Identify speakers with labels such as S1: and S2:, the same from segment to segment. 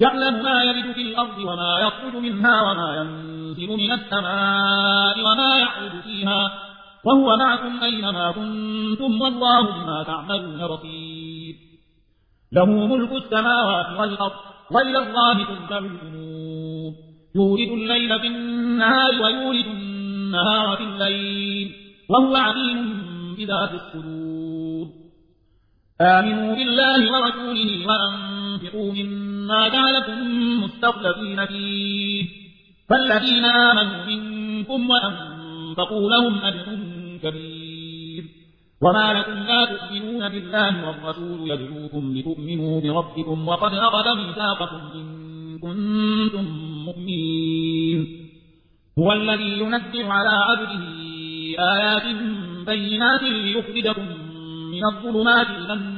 S1: يعلم ما يلد في الأرض وما يخرج منها وما ينزل من السماء وما يعرض فيها وهو معكم أينما كنتم والله بما تعملون بصير له ملك السماوات والأرض وإلى الله ترجع الأمور يولد الليل في النهار ويولد النهار في الليل وهو عليم بذات الصدور آمنوا بالله ورسوله وأنفقوا منه ما جعلكم مستخلفين فيه فالذين آمنوا منكم وأنفقوا لهم أجر كبير وما لكم لا تؤمنون بالله والرسول يدعوكم لتؤمنوا بربكم وقد أخذ ميثاقكم إن كنتم مؤمنين هو الذي ينزل على عبده آيات بينات ليخرجكم من الظلمات إلى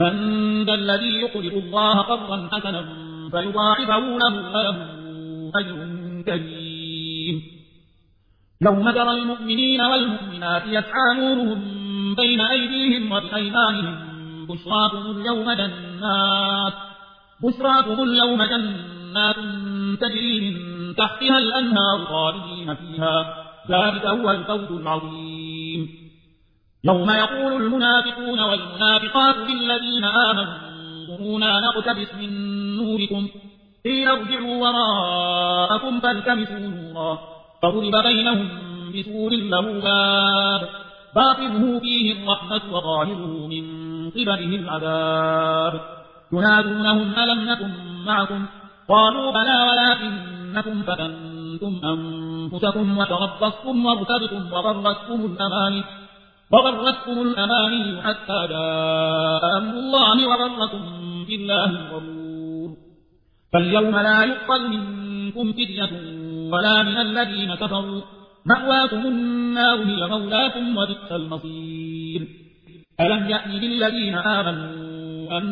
S1: من ذا الذي يقرض الله قرضا حسنا فيضاعفه له وله أجر كريم يوم ترى المؤمنين والمؤمنات يسعى نورهم بين أيديهم وبأيمانهم بشراكم اليوم جنات بشراكم اليوم جنات تجري من تحتها الأنهار خالدين فيها ذلك هو الفوز العظيم يوم يقول المنافقون والمنافقات للذين آمنوا انظرونا نقتبس من نوركم قيل ارجعوا وراءكم فالتمسوا نورا فضرب بينهم بسور له باب باطنه فيه الرحمة وظاهره من قبله العذاب ينادونهم ألم نكن معكم قالوا بلى ولكنكم فتنتم أنفسكم وتربصتم وارتبتم وغرتكم الأماني وغرتكم الأماني حتى جاء أمر الله وغركم بالله الغرور فاليوم لا يقبل منكم فدية ولا من الذين كفروا مأواكم النار هي مولاكم وبئس المصير ألم يأن للذين آمنوا أن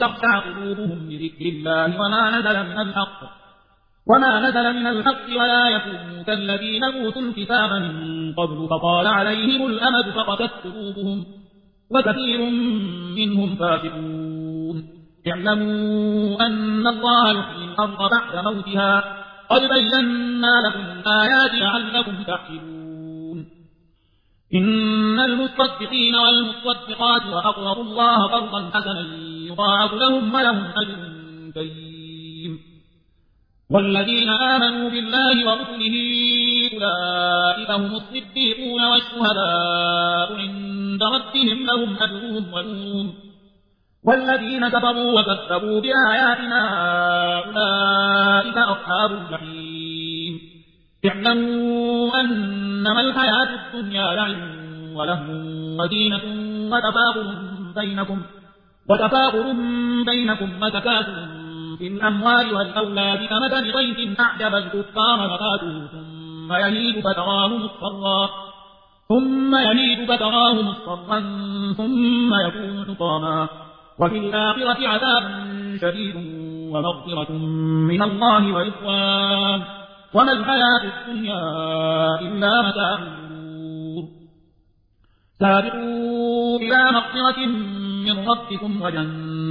S1: تخشع قلوبهم لذكر الله وما نزل من الحق وما نزل من الحق ولا يكونوا كالذين أوتوا الكتاب من قبل فطال عليهم الأمد فقتت قلوبهم وكثير منهم فاسقون اعلموا أن الله يحيي الأرض بعد موتها قد بينا لكم الآيات لعلكم تعقلون إن المصدقين والمصدقات وأقرضوا الله قرضا حسنا يضاعف لهم ولهم أجر كريم والذين آمنوا بالله ورسله أولئك هم الصديقون والشهداء عند ربهم لهم أجرهم ونورهم والذين كفروا وكذبوا بآياتنا أولئك أصحاب الجحيم اعلموا أنما الحياة الدنيا لعب ولهم ودينة وتفاقر بينكم وتفاقر بينكم وتكاثر في الأموال والأولاد كمثل غيث أعجب الكفار نباته ثم يهيج فتراه مصفرا ثم يهيج فتراه مصفرا ثم يكون حطاما وفي الآخرة عذاب شديد ومغفرة من الله وإخوان وما الحياة الدنيا إلا متاع سابقوا إلى مغفرة من ربكم وجنة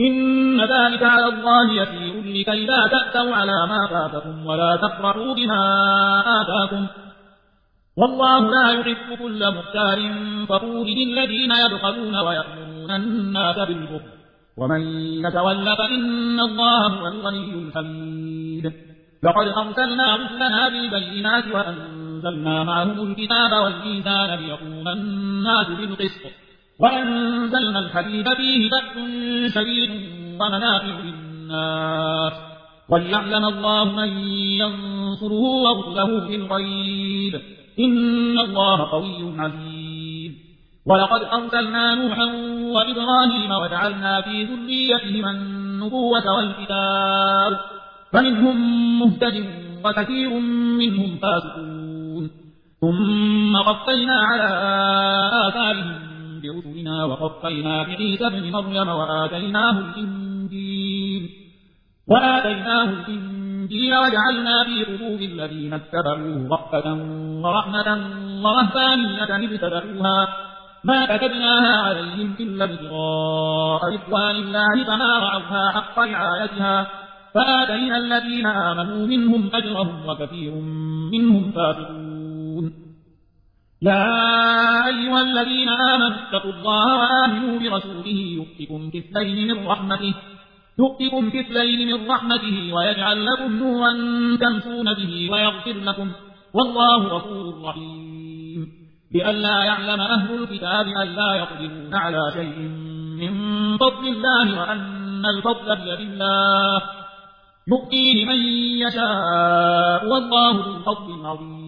S1: إن ذلك على الله يسير لكي لا تأتوا على ما فاتكم ولا تفرحوا بما آتاكم والله لا يحب كل مختار فقول للذين يبخلون ويأمرون الناس بالبخل ومن يتول فإن الله هو الغني الحميد لقد أرسلنا رسلنا بالبينات وأنزلنا معهم الكتاب والميزان ليقوم الناس بالقسط وأنزلنا الحديد فيه بأس شديد ومنافع للناس وليعلم الله من ينصره ورسله بالغيب إن الله قوي عزيز ولقد أرسلنا نوحا وإبراهيم وجعلنا في ذريتهما النبوة والكتاب فمنهم مهتد وكثير منهم فاسقون ثم قفينا على آثارهم برسلنا وقفينا بعيسى ابن مريم وآتيناه الإنجيل وآتيناه الإنجيل وجعلنا في قلوب الذين اتبعوه رأفة ورحمة ورهبانية ابتدعوها ما كتبناها عليهم إلا ابتغاء رضوان الله فما رعوها حق رعايتها فآتينا الذين آمنوا منهم أجرهم وكثير منهم فاسقون يا أيها الذين آمنوا اتقوا الله وآمنوا برسوله يؤتكم كفلين من رحمته يؤتكم كفلين من رحمته ويجعل لكم نورا تمسون به ويغفر لكم والله غفور رحيم لئلا يعلم أهل الكتاب ألا يقدرون على شيء من فضل الله وأن الفضل بيد الله يؤتيه من يشاء والله ذو فضل عظيم